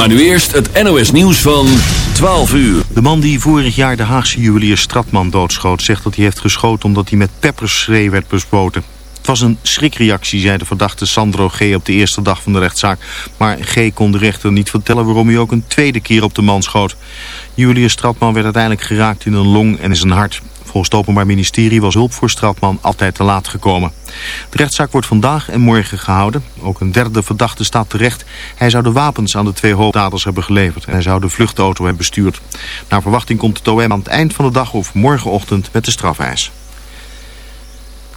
Maar nu eerst het NOS nieuws van 12 uur. De man die vorig jaar de Haagse juwelier Stratman doodschoot... zegt dat hij heeft geschoten omdat hij met pepperspray werd bespoten. Het was een schrikreactie, zei de verdachte Sandro G. op de eerste dag van de rechtszaak. Maar G. kon de rechter niet vertellen waarom hij ook een tweede keer op de man schoot. Juwelier Stratman werd uiteindelijk geraakt in een long en in zijn hart. Volgens het Openbaar Ministerie was hulp voor Stratman altijd te laat gekomen. De rechtszaak wordt vandaag en morgen gehouden. Ook een derde verdachte staat terecht. Hij zou de wapens aan de twee hoofddaders hebben geleverd. En hij zou de vluchtauto hebben bestuurd. Naar verwachting komt het OM aan het eind van de dag of morgenochtend met de strafeis.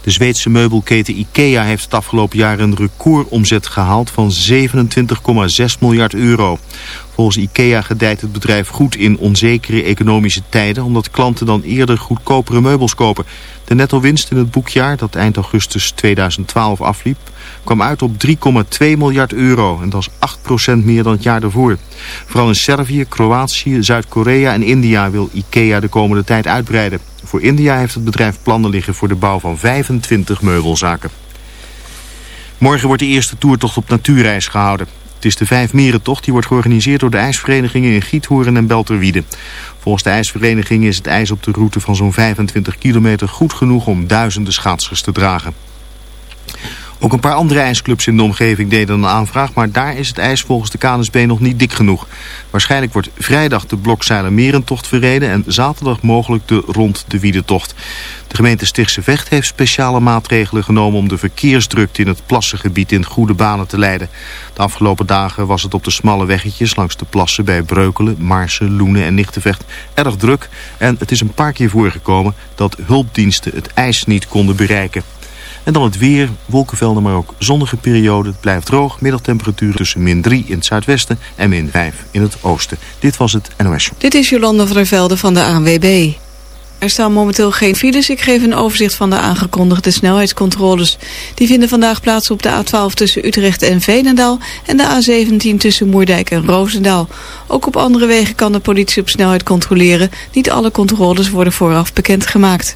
De Zweedse meubelketen IKEA heeft het afgelopen jaar een recordomzet gehaald van 27,6 miljard euro. Volgens IKEA gedijt het bedrijf goed in onzekere economische tijden... omdat klanten dan eerder goedkopere meubels kopen. De netto-winst in het boekjaar, dat eind augustus 2012 afliep... kwam uit op 3,2 miljard euro. En dat is 8% meer dan het jaar daarvoor. Vooral in Servië, Kroatië, Zuid-Korea en India wil IKEA de komende tijd uitbreiden. Voor India heeft het bedrijf plannen liggen voor de bouw van 25 meubelzaken. Morgen wordt de eerste toertocht op natuurreis gehouden. Het is de Vijf Merentocht die wordt georganiseerd door de ijsverenigingen in Giethoorn en Belterwiede. Volgens de ijsvereniging is het ijs op de route van zo'n 25 kilometer goed genoeg om duizenden schaatsers te dragen. Ook een paar andere ijsclubs in de omgeving deden een aanvraag, maar daar is het ijs volgens de KNSB nog niet dik genoeg. Waarschijnlijk wordt vrijdag de Blokzeiler Merentocht verreden en zaterdag mogelijk de Rond de Wiedetocht. De gemeente Stichtse Vecht heeft speciale maatregelen genomen om de verkeersdrukte in het plassengebied in goede banen te leiden. De afgelopen dagen was het op de smalle weggetjes langs de plassen bij Breukelen, Marsen, Loenen en Nichtenvecht erg druk. En het is een paar keer voorgekomen dat hulpdiensten het ijs niet konden bereiken. En dan het weer, wolkenvelden, maar ook zonnige periode. Het blijft droog, middagtemperatuur tussen min 3 in het zuidwesten en min 5 in het oosten. Dit was het NOS Dit is Jolanda van der Velde van de ANWB. Er staan momenteel geen files. Ik geef een overzicht van de aangekondigde snelheidscontroles. Die vinden vandaag plaats op de A12 tussen Utrecht en Veenendaal... en de A17 tussen Moerdijk en Roosendaal. Ook op andere wegen kan de politie op snelheid controleren. Niet alle controles worden vooraf bekendgemaakt.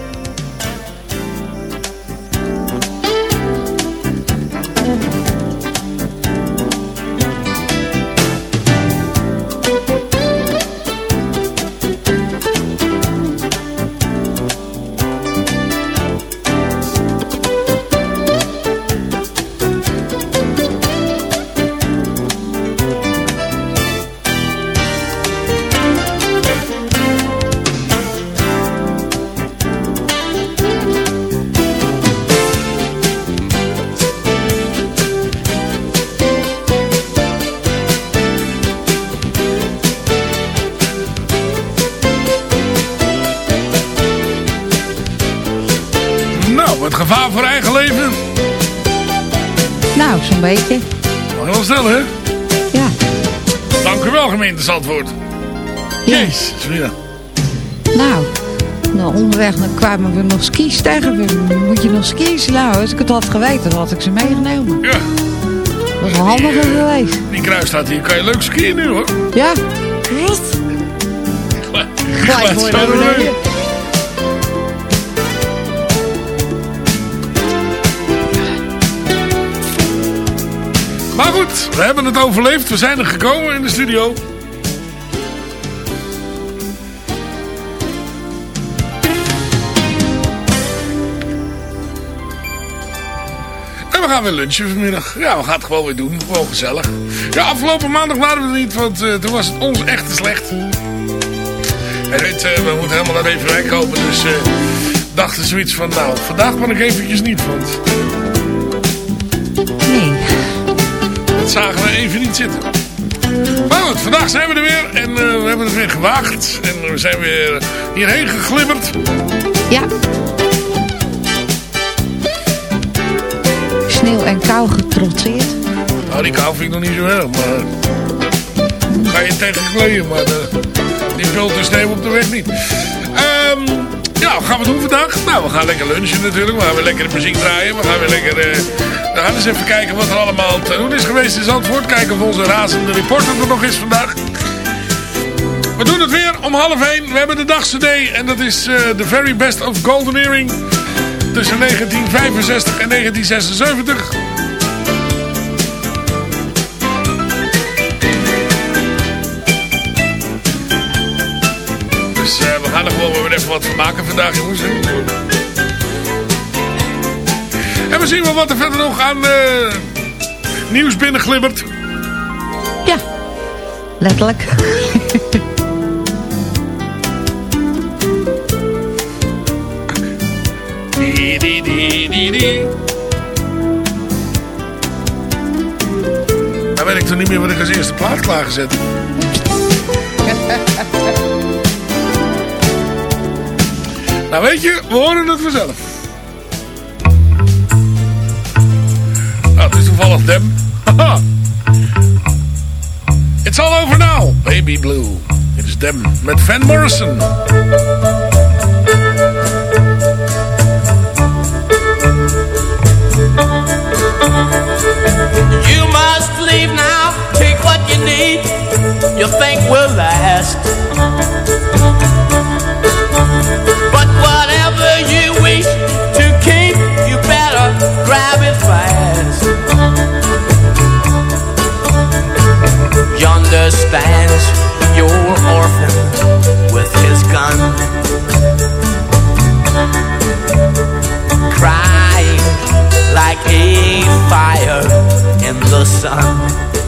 Ja. Nou, nou, onderweg dan kwamen we nog skis tegen. Moet je nog skis? Nou, als ik het had geweten, dan had ik ze meegenomen. Ja, Dat was wel handiger geweest. die kruisstraat hier kan je leuk skiën nu, hoor. Ja, zo naar doorheen. beneden. Maar goed, we hebben het overleefd. We zijn er gekomen in de studio. Gaan weer lunchen vanmiddag. Ja, we gaan het gewoon weer doen. Gewoon gezellig. Ja, afgelopen maandag waren we er niet, want eh, toen was het ons echt te slecht. En weet, eh, we moeten helemaal naar Beverwijk komen. Dus eh dachten zoiets van, nou, vandaag kan ik eventjes niet, want nee. dat zagen we even niet zitten. Maar goed, vandaag zijn we er weer en we hebben het weer gewaagd. En we zijn weer hierheen geglibberd. Ja. Sneeuw en kou getrotseerd. Nou, die kou vind ik nog niet zo erg, maar... Ga je tegen kleden, maar de, die vult de sneeuw op de weg niet. Ehm, ja, wat gaan we doen vandaag? Nou, we gaan lekker lunchen natuurlijk. We gaan weer lekker de muziek draaien. We gaan weer lekker... eh, we gaan eens even kijken wat er allemaal te doen is geweest in Zandvoort. Kijken of onze razende reporter er nog is vandaag. We doen het weer om half één. We hebben de dagcd en dat is eh The Very Best of Golden Earring. Tussen 1965 en 1976. Dus eh, we gaan er gewoon weer even wat van maken vandaag, jongens. En we zien wel wat er verder nog aan eh, nieuws binnenglibbert. Ja, letterlijk. Nou weet ik toch niet meer wat ik als eerste plaat klaargezet heb. nou weet je, we horen het vanzelf. Nou, het is toevallig Dem. It's all over now, baby blue. Het is Dem met Van Morrison. You must leave now, take what you need, you think will last. But whatever you wish to keep, you better grab it fast. Yonder stands your orphan with his gun, like a fire in the sun.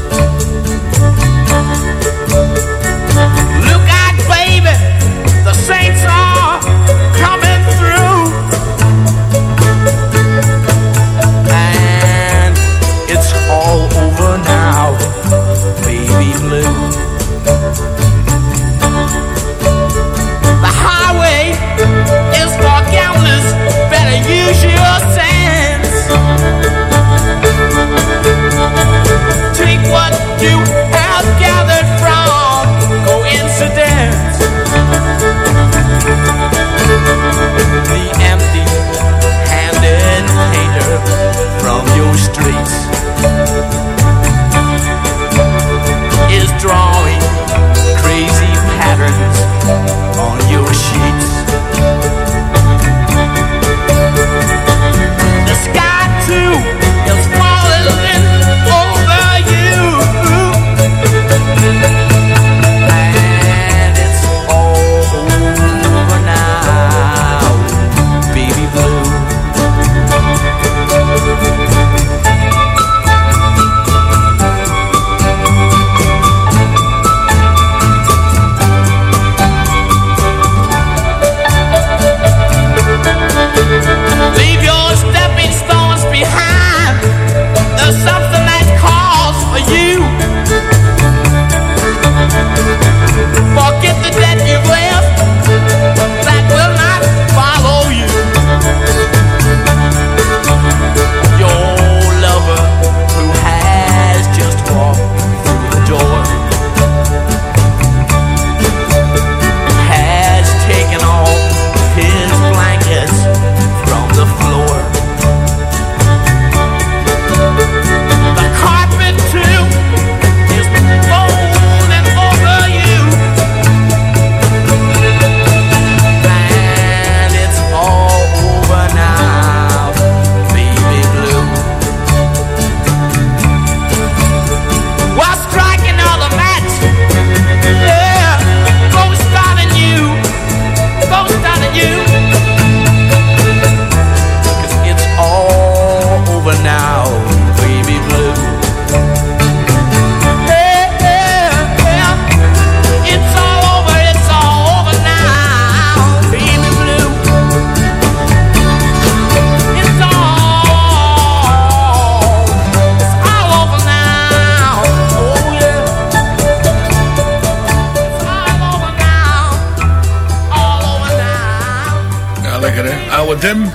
Oude Dem.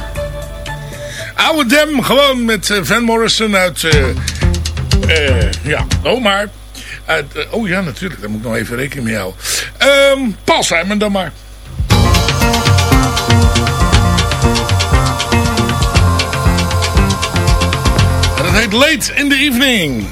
Oude Dem, gewoon met eh, Van Morrison uit... Uh, ja, oh maar. Uit, oh ja, natuurlijk, daar moet ik nog even rekening mee houden. Um, Paul Simon dan maar. En dat heet Late in the Evening.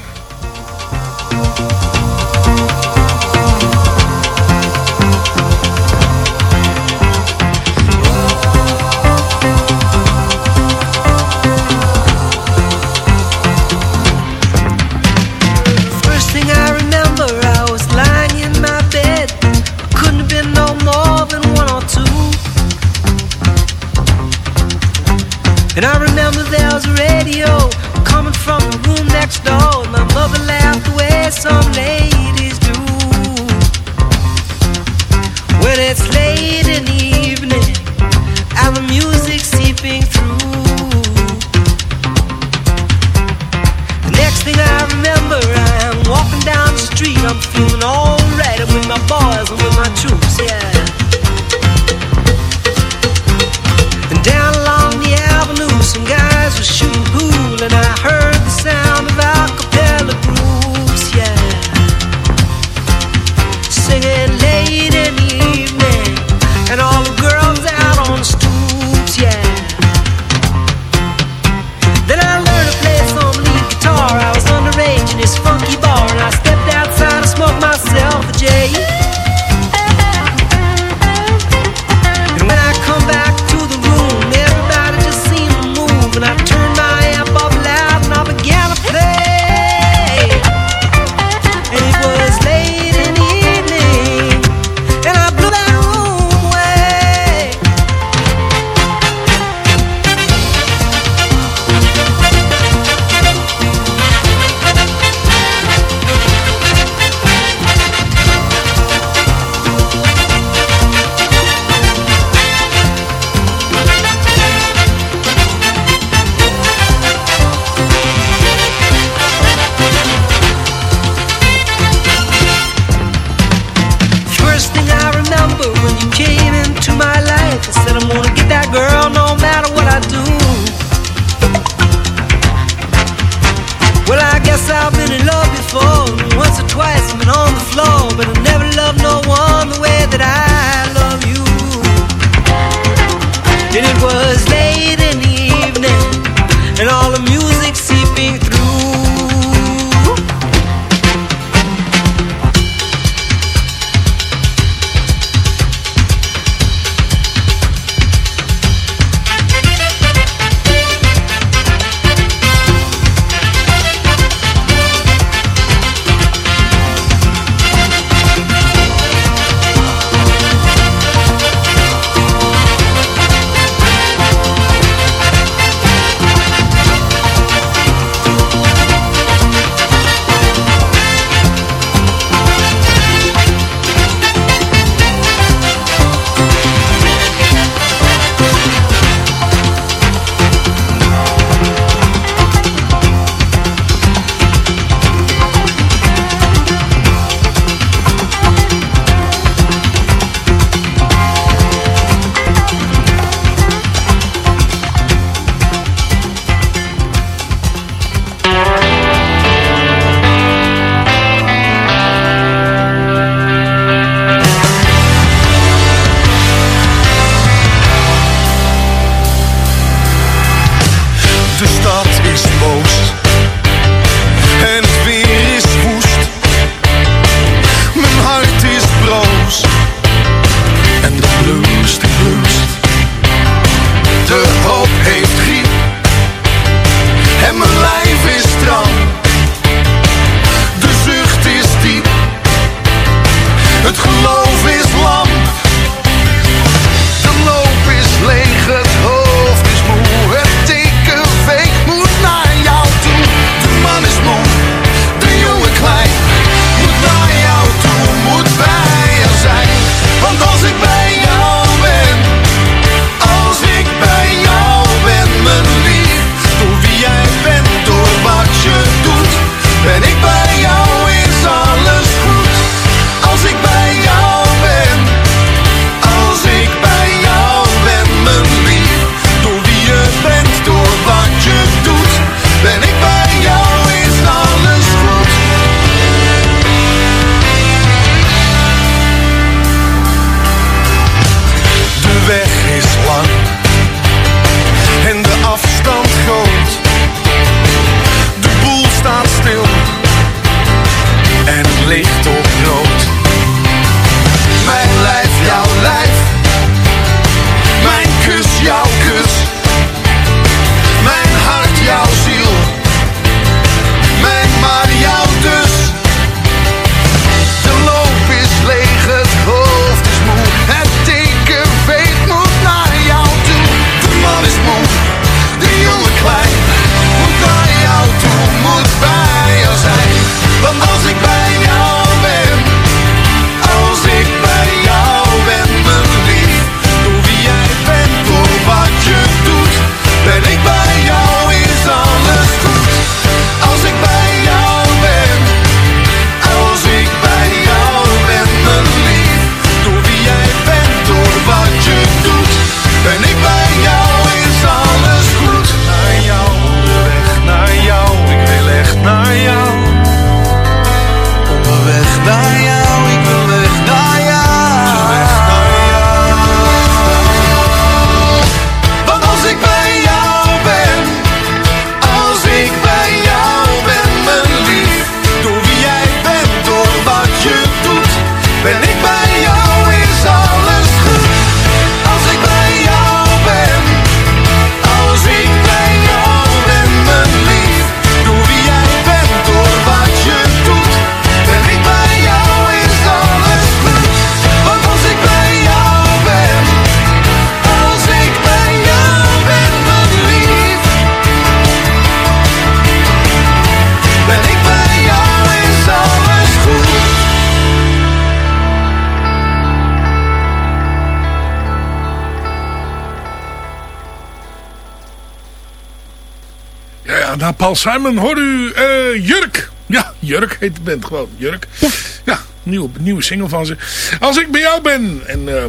Paul Simon hoor u eh, Jurk. Ja, Jurk heet de band gewoon. Jurk. Ja. Ja, nieuwe, nieuwe single van ze. Als ik bij jou ben. En eh,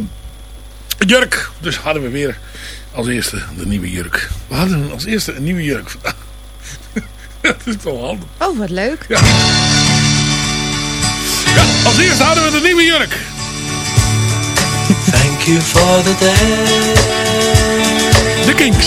Jurk. Dus hadden we weer als eerste de nieuwe Jurk. We hadden als eerste een nieuwe Jurk vandaag. Dat is toch handig. Oh, wat leuk. Ja. Ja, als eerste hadden we de nieuwe Jurk. Thank you for the day. De Kinks.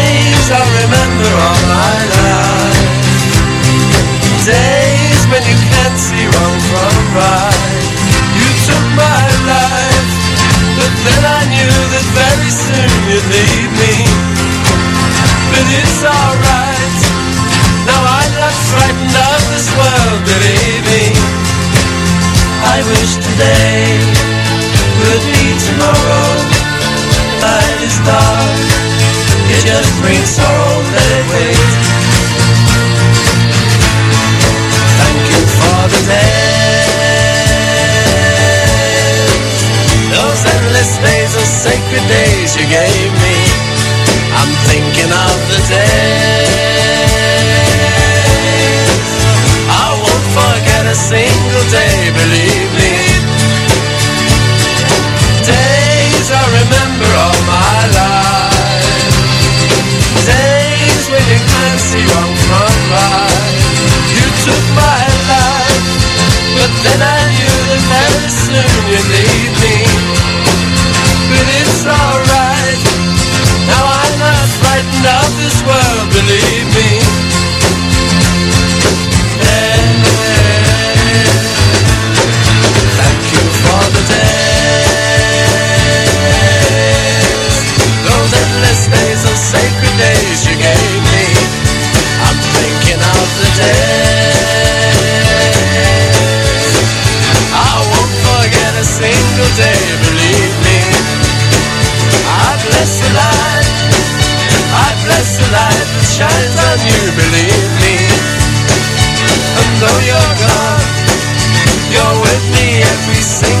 I remember all my life. Days when you can't see wrong from right. You took my life, but then I knew that very soon you'd leave me. But it's alright. Now I'm not frightened of this world, believe me. I wish today could be tomorrow. Light is dark. It just brings sorrow, let it wait. Thank you for the days. Those endless days, those sacred days you gave me. I'm thinking of the days. I won't forget a single day, believe me. Days I remember all. Days when you can't see wrong from right. You took my life, but then I knew that very soon you'd leave day, believe me. I bless the light. I bless the light that shines on you, believe me. And though you're gone, you're with me every single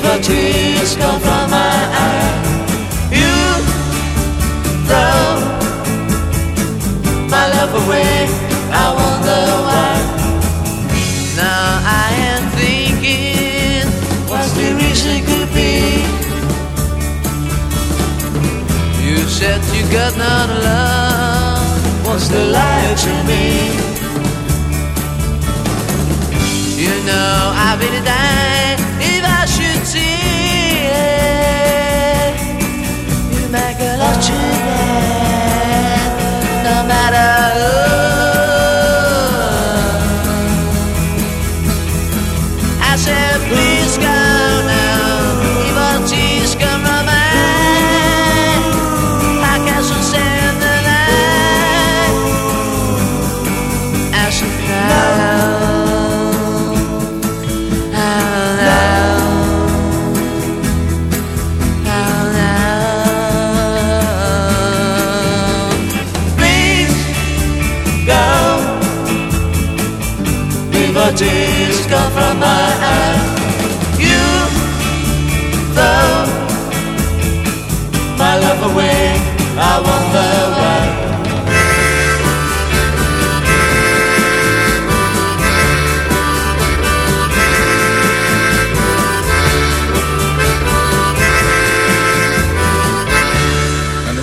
The tears come from my eyes. You throw my love away. I wonder why. Now I am thinking what's the reason could be. You said you got not love. What's the lie to me? You know I really died. after that, no matter. Wonder why.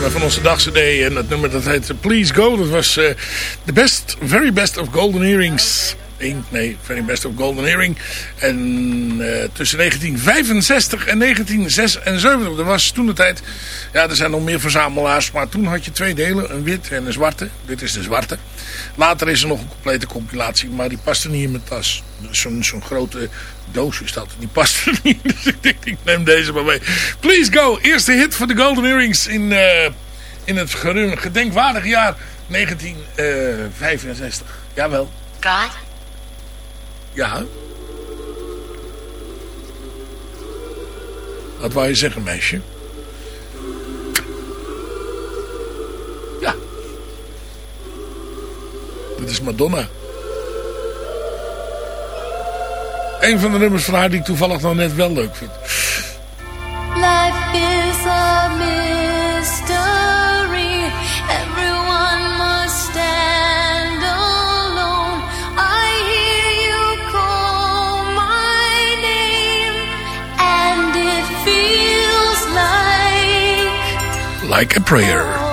Van onze dagcd en dat nummer dat heet Please Go. Dat was eh, de best, very best of golden earrings. Eén, nee, very best of golden earring. En eh, tussen 1965 en 1976. Er was toen de tijd, ja er zijn nog meer verzamelaars. Maar toen had je twee delen, een wit en een zwarte. Dit is de zwarte. Later is er nog een complete compilatie, maar die paste niet in mijn tas. Zo'n zo'n grote doos is dat. Die past er niet. Dus ik denk, ik neem deze maar mee. Please go. Eerste hit voor de Golden Earrings in, eh, in het gedenkwaardige jaar 1965. Jawel. God? Ja. Wat wou je zeggen, meisje? Ja. Dit is Madonna. Een van de nummers van haar die ik toevallig nog net wel leuk vind. Life is a mystery. Like a Prayer.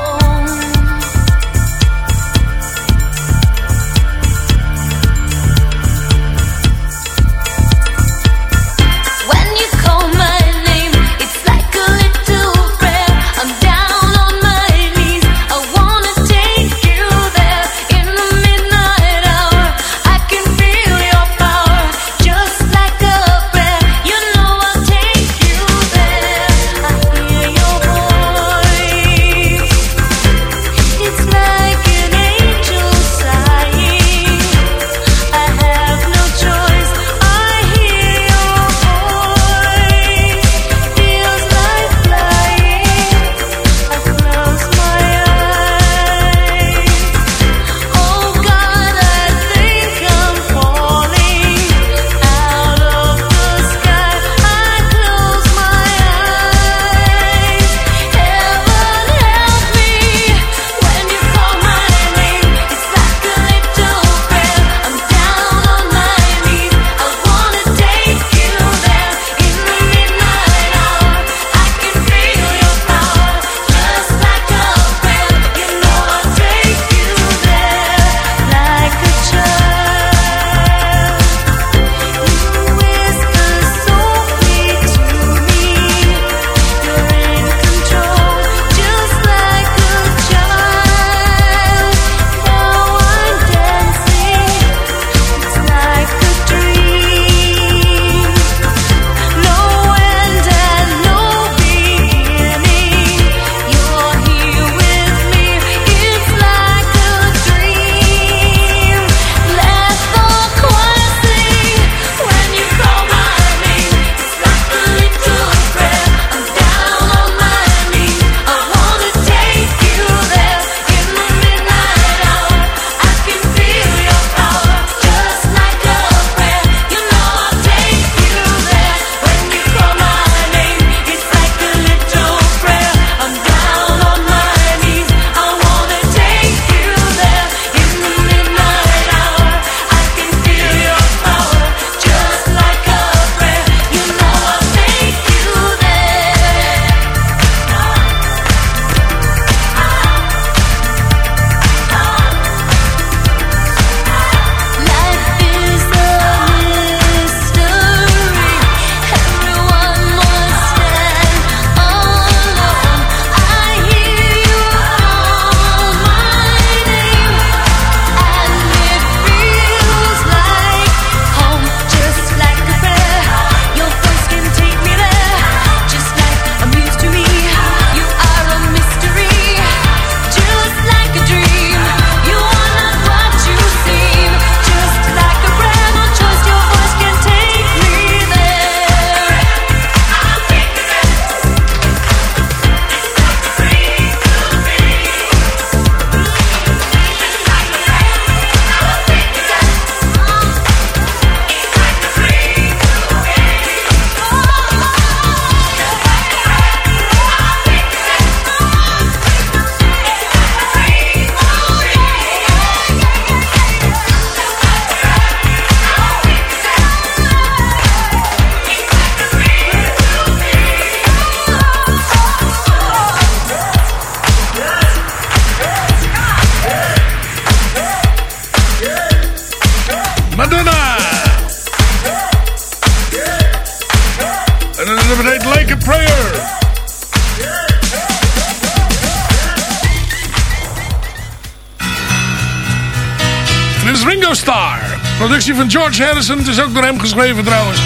Dit is Ringo Starr. Productie van George Harrison. Het is ook door hem geschreven trouwens.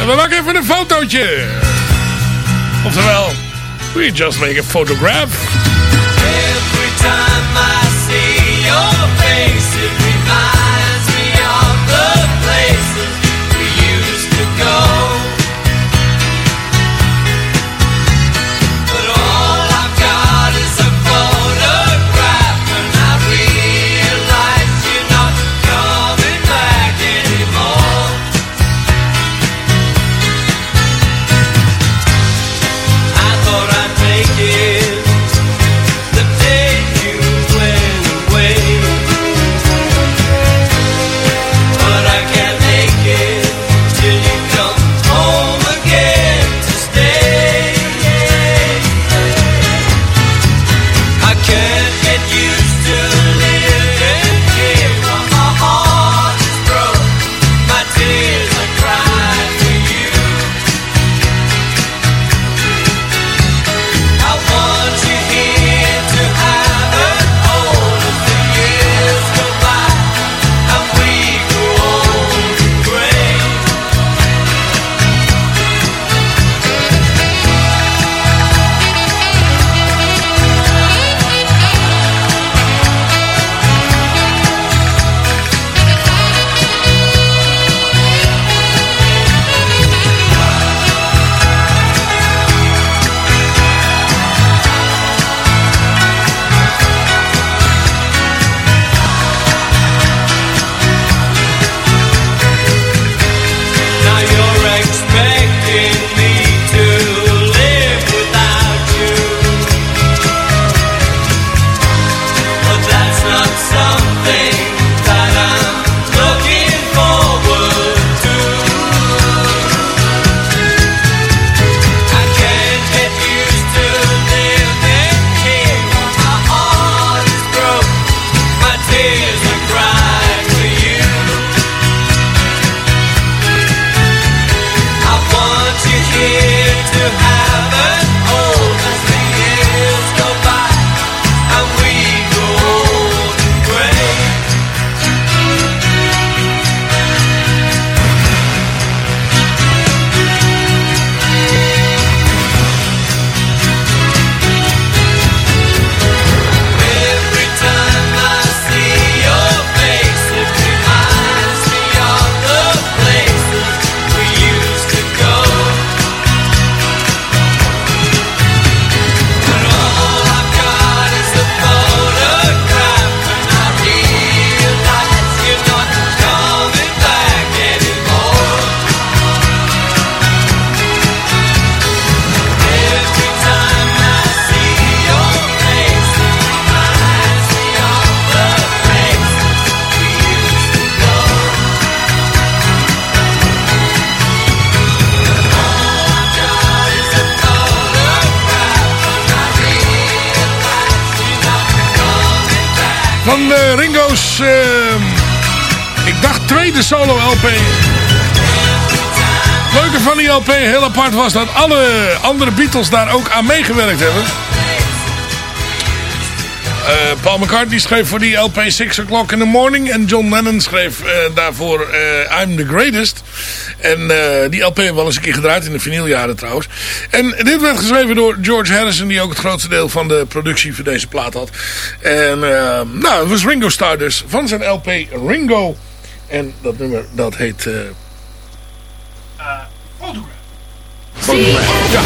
En we maken even een fotootje. Oftewel, we just make a photograph. Every time LP, heel apart was dat alle andere Beatles daar ook aan meegewerkt hebben. Eh, Paul McCartney schreef voor die LP Six O'Clock in the Morning. En John Lennon schreef eh, daarvoor eh, I'm the Greatest. En die LP hebben we wel eens een keer gedraaid in de vinyljaren trouwens. En dit werd geschreven door George Harrison. Die ook het grootste deel van de productie voor deze plaat had. En nou, het was Ringo Starr dus. Van zijn LP Ringo. En dat nummer dat heet... Photograph. Ja.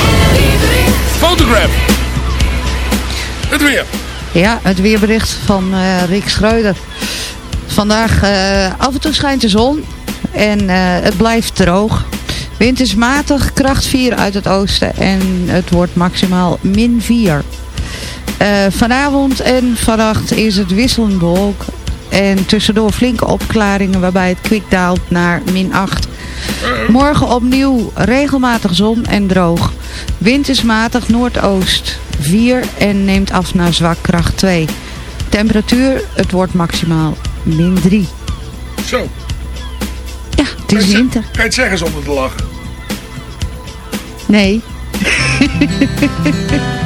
Het weer. Ja, het weerbericht van eh, Rick Schreuder. Vandaag eh, af en toe schijnt de zon en eh, het blijft droog. Wind is matig, kracht 4 uit het oosten en het wordt maximaal min 4. Eh, vanavond en vannacht is het wisselend bewolk en tussendoor flinke opklaringen waarbij het kwik daalt naar min 8. Morgen opnieuw regelmatig zon en droog. Wind is matig noordoost 4 en neemt af naar zwak kracht 2. Temperatuur, het wordt maximaal min 3. Zo. Ja, het is winter. Kan je het zeggen zonder te lachen? Nee.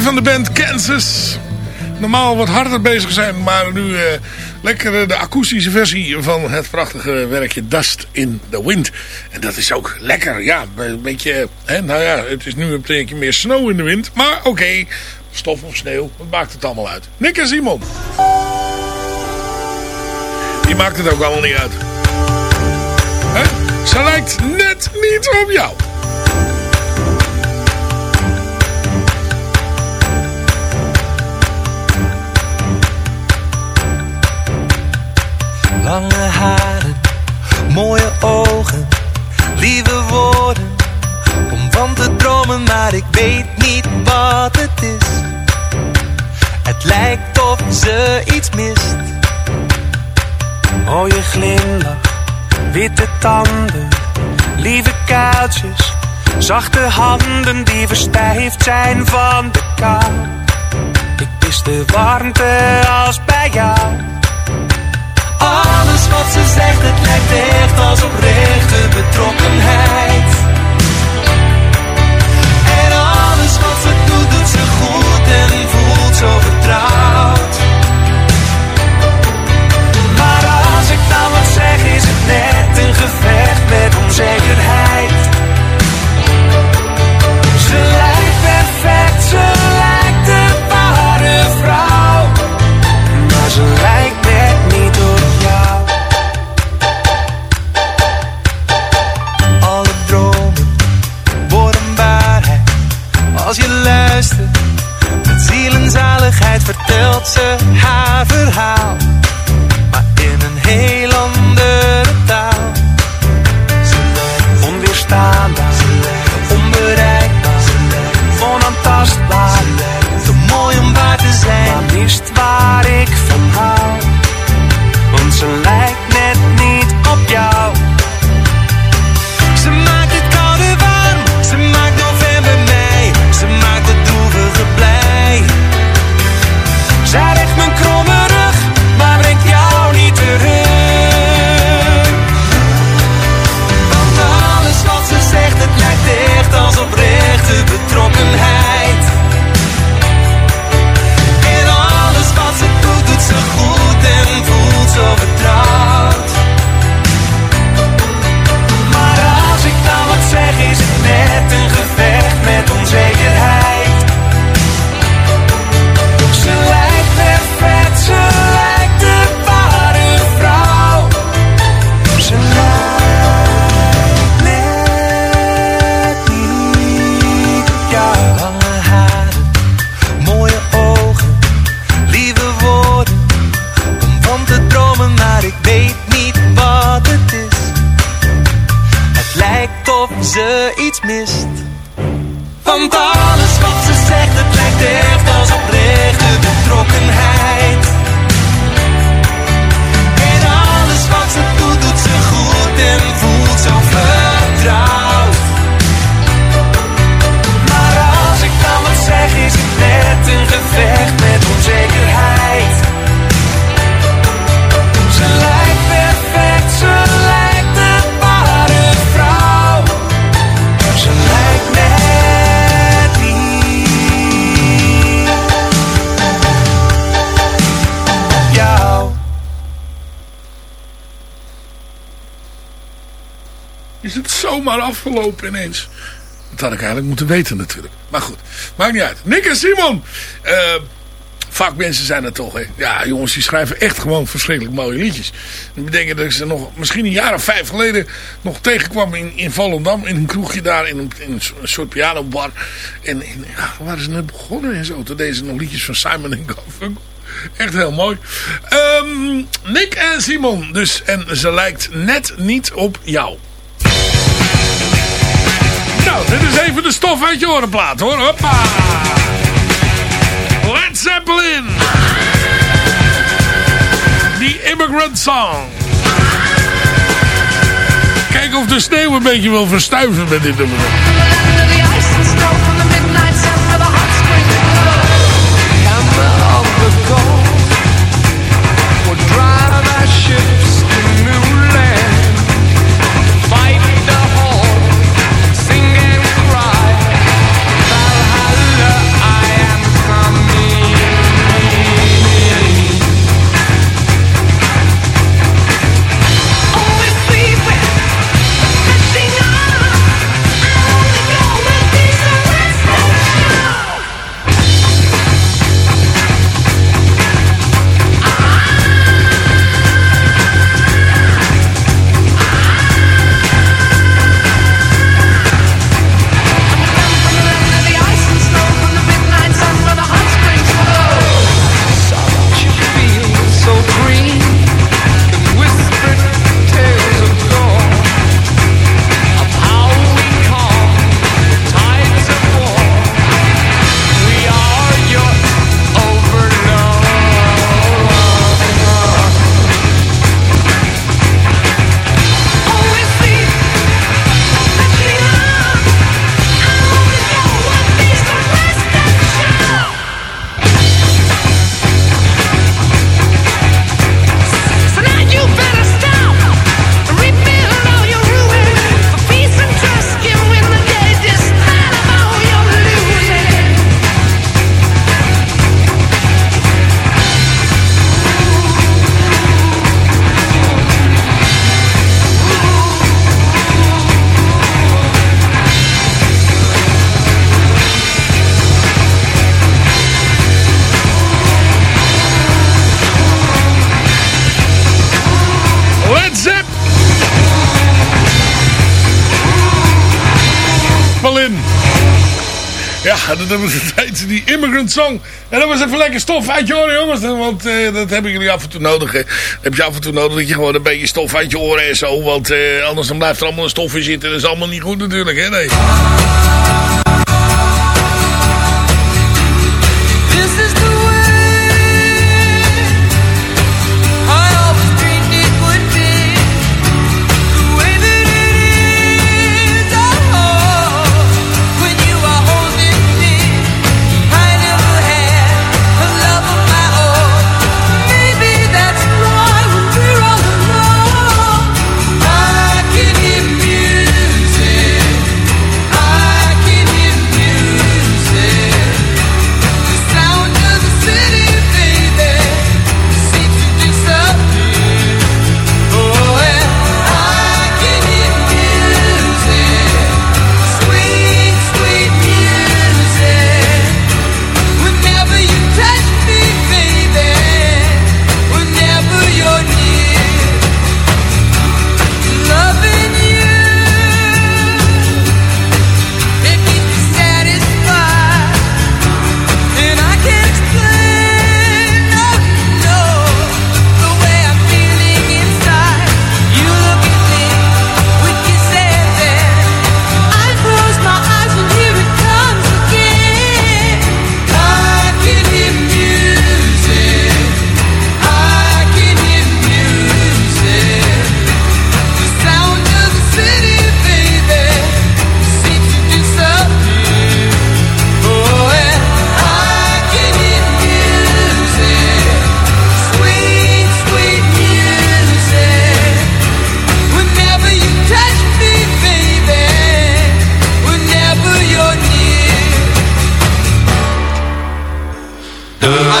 Van de band Kansas. Normaal wat harder bezig zijn, maar nu eh, lekker eh, de akoestische versie van het prachtige werkje Dust in the Wind. En dat is ook lekker, ja, een beetje, hè, nou ja, het is nu een beetje meer snow in de wind. Maar oké, stof of sneeuw, wat maakt het allemaal uit? Nick en Simon. Die maakt het ook allemaal niet uit. Hè? Ze lijkt net niet op jou. Lange haren, mooie ogen, lieve woorden om van te dromen, maar ik weet niet wat het is. Het lijkt of ze iets mist. Mooie glimlach, witte tanden, lieve kuiltjes, zachte handen die verstijfd zijn van de kou. Ik mis de warmte als bij jou. Wat ze zegt, het lijkt echt als oprechte betrokkenheid. Ze iets mist. Want alles wat ze zegt, het lijkt echt als oprechte betrokkenheid. Zomaar afgelopen ineens? Dat had ik eigenlijk moeten weten natuurlijk. Maar goed, maakt niet uit. Nick en Simon. eh, vakmensen zijn het toch. Hè? Ja, jongens, die schrijven echt gewoon verschrikkelijk mooie liedjes. Ik bedenk dat ik ze nog misschien een jaar of vijf geleden nog tegenkwam in, in Volendam. In een kroegje daar, in een, soort pianobar. En, en ja, waar is net begonnen en zo. Toen deden ze nog liedjes van Simon en Garfunkel. Echt heel mooi. Ehm, Nick en Simon. Dus, en ze lijkt net niet op jou. Nou, dit is even de stof uit je orenplaat hoor. Hoppa. Led Zeppelin. The Immigrant Song. Kijk of de sneeuw een beetje wil verstuiven met dit nummer. En dat was even lekker stof uit je oren, jongens. Want eh, dat hebben jullie af en toe nodig. Heb je af en toe nodig dat je gewoon een beetje stof uit je oren en zo. Want eh, anders dan blijft er allemaal een stof in zitten. Dat is allemaal niet goed natuurlijk, hè. Nee.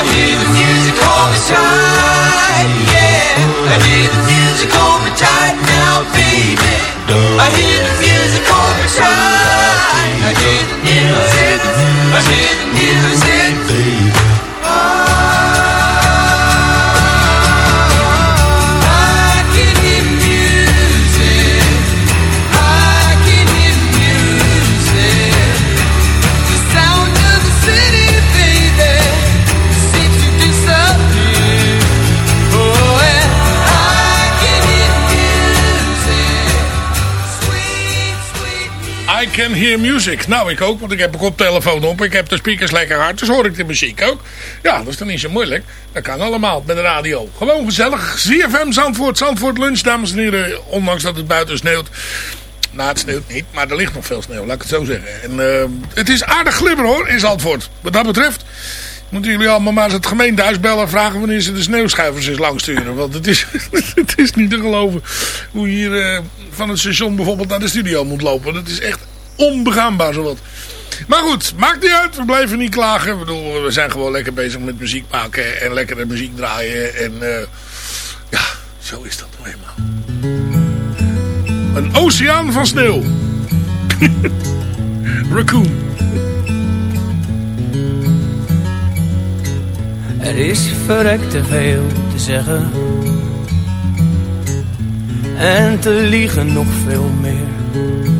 I hear the music hold me tight, yeah. I hear the music me tight now, baby. I hear the music me. I hear the music, I hear the music, I can hear music. Nou, ik ook, want ik heb een koptelefoon op. Ik heb de speakers lekker hard, dus hoor ik de muziek ook. Ja, dat is dan niet zo moeilijk. Dat kan allemaal met de radio. Gewoon gezellig. ZFM Zandvoort, Zandvoort lunch, dames en heren. Ondanks dat het buiten sneeuwt. Nou, het sneeuwt niet, maar er ligt nog veel sneeuw, laat ik het zo zeggen. En eh, het is aardig glimmer hoor, in Zandvoort. Wat dat betreft moeten jullie allemaal maar eens het gemeentehuis bellen... en vragen wanneer ze de sneeuwschuivers eens lang sturen. Want het is, het is niet te geloven hoe je hier eh, van het station bijvoorbeeld naar de studio moet lopen. Dat is echt onbegaanbaar zowat. Maar goed, maakt niet uit. We blijven niet klagen. We zijn gewoon lekker bezig met muziek maken en lekker de muziek draaien. En eh, ja, zo is dat nou eenmaal. Een oceaan van sneeuw. Raccoon. Er is verrekt te veel te zeggen. En te liegen nog veel meer.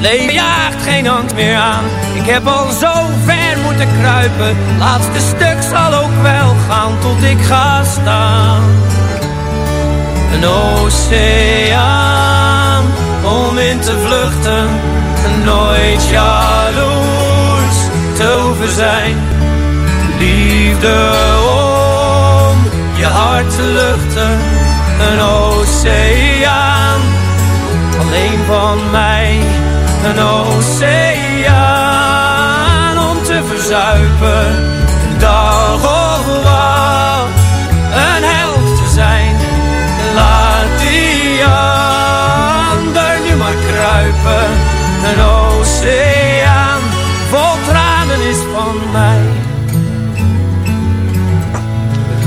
leven jaagt geen angst meer aan. Ik heb al zo ver moeten kruipen. Laatste stuk zal ook wel gaan tot ik ga staan. Een oceaan om in te vluchten. En nooit jaloers te hoeven zijn. Liefde om je hart te luchten. Een oceaan alleen van mij. Een oceaan om te verzuipen. Een dag of een held te zijn. Laat die ander nu maar kruipen. Een oceaan vol tranen is van mij.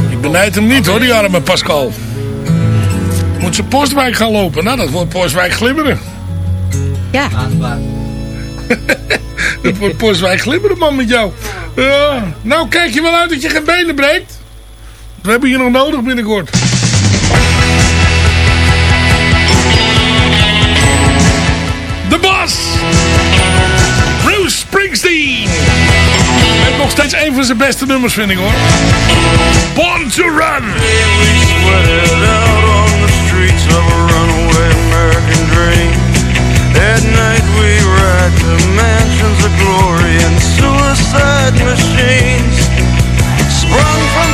Ik benijd hem niet hoor, die arme Pascal. Moet ze Postwijk gaan lopen? Nou, dat wordt Postwijk glibberen. Ja. Dat wordt Postwijk glibberen, man, met jou. Nou, kijk je wel uit dat je geen benen breekt? We hebben je nog nodig binnenkort. De Bas! Bruce Springsteen! Met nog steeds een van zijn beste nummers, vind ik hoor. Born to Run! Mansions of glory and suicide machines. Sprung from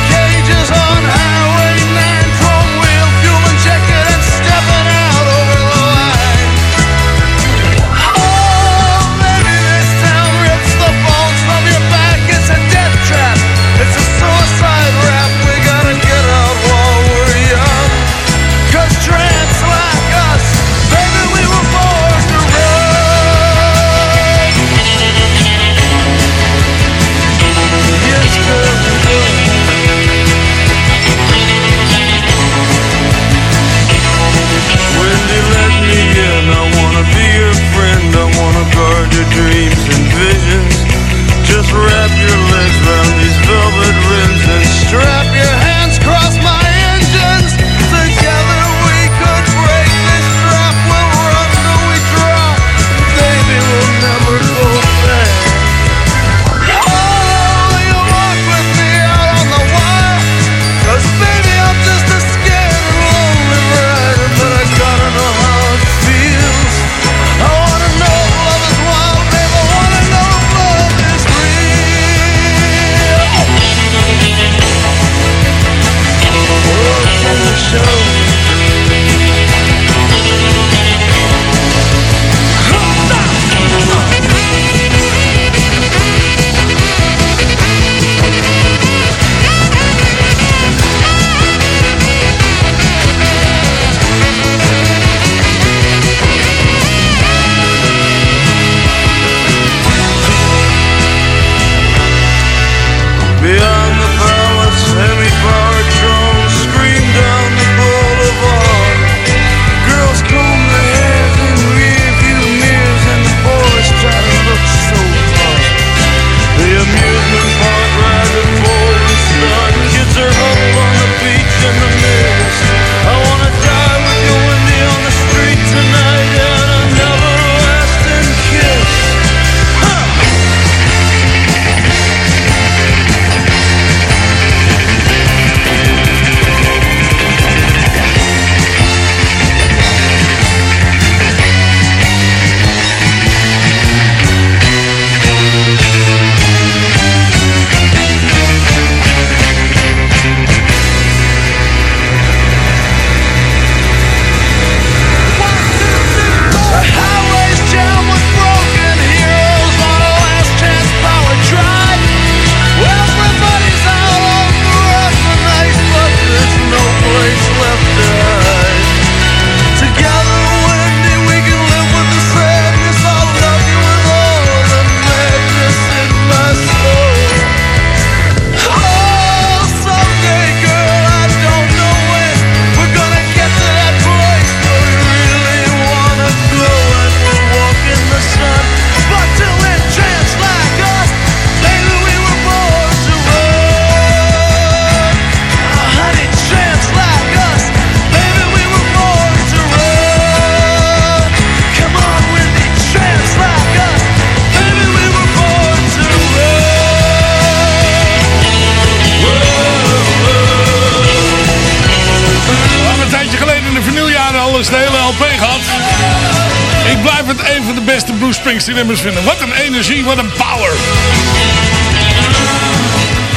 Wat een energie, wat een power.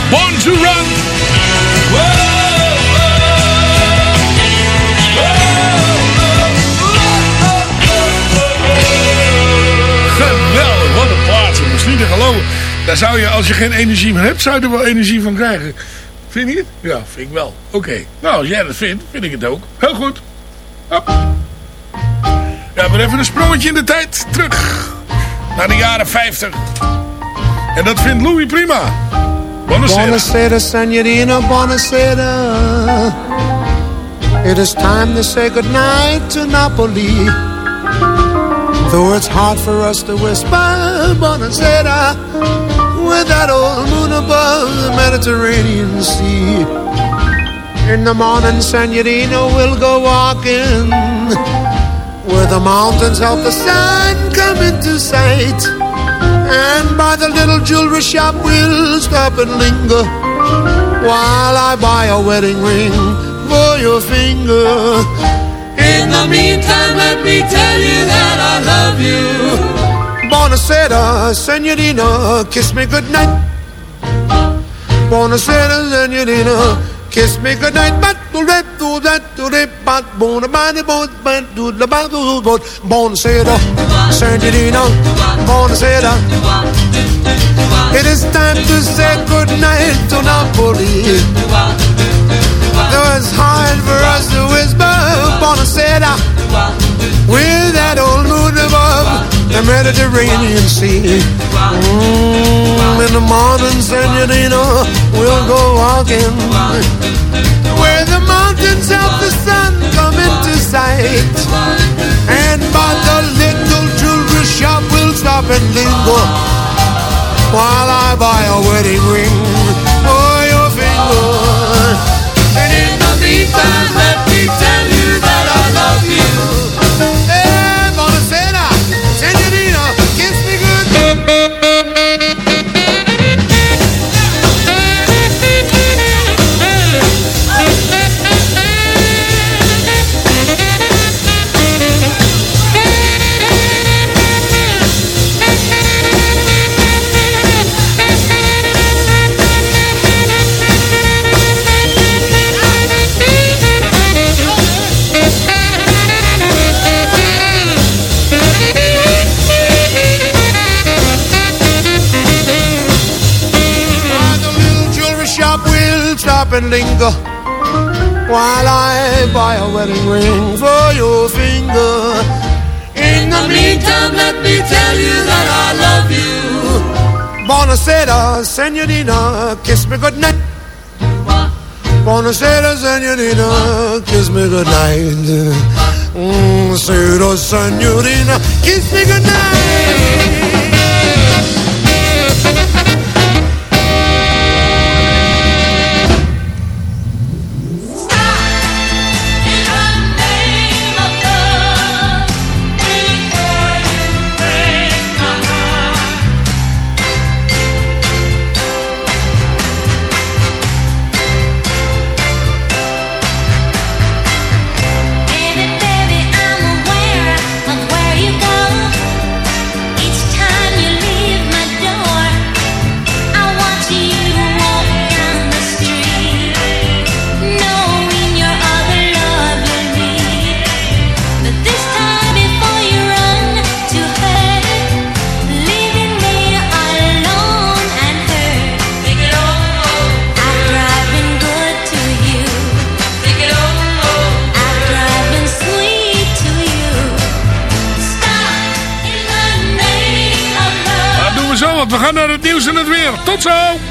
Born to Run. Jongens. niet te geloven. Daar zou je, als je geen energie meer hebt, zou je er wel energie van krijgen. Vind je het? Ja, vind ik wel. Oké. Nou, als jij dat vindt, vind ik het ook. Heel goed. Hop. Ja, maar even een sprongetje in de tijd. Terug naar de jaren 50. En dat vindt Louis prima. Buonasera. Buonasera, signorina, buonasera. It is time to say goodnight to Napoli. Though it's hard for us to whisper, buonasera, with that old moon above the Mediterranean Sea. In the morning, signorina, we'll go walking, where the mountains help the sun come into sight. And by the little jewelry shop we'll stop and linger While I buy a wedding ring for your finger In the meantime, let me tell you that I love you. Buonasera, senorina, kiss me goodnight Buonasera, senorina, kiss me goodnight But do that, do that, do that But bona bani, bon, but do the ba do do Buonasera, senorina, buonasera It is time to say goodnight to Napoli. Though it's hard for us to whisper Buonasera With that old moon above the Mediterranean Sea. Mm, In the morning, senorina, we'll go walking. Where the mountains help the sun come into sight. And by the little jewelry shop we'll stop and linger While I buy a wedding ring for your finger. And in the meantime, let me tell you that I love you and linger While I buy a wedding ring for your finger. In the meantime, let me tell you that I love you. Buonasera, senorina, kiss me goodnight. Buonasera, senorina, kiss me goodnight. Mm, Sera, senorina, kiss me goodnight het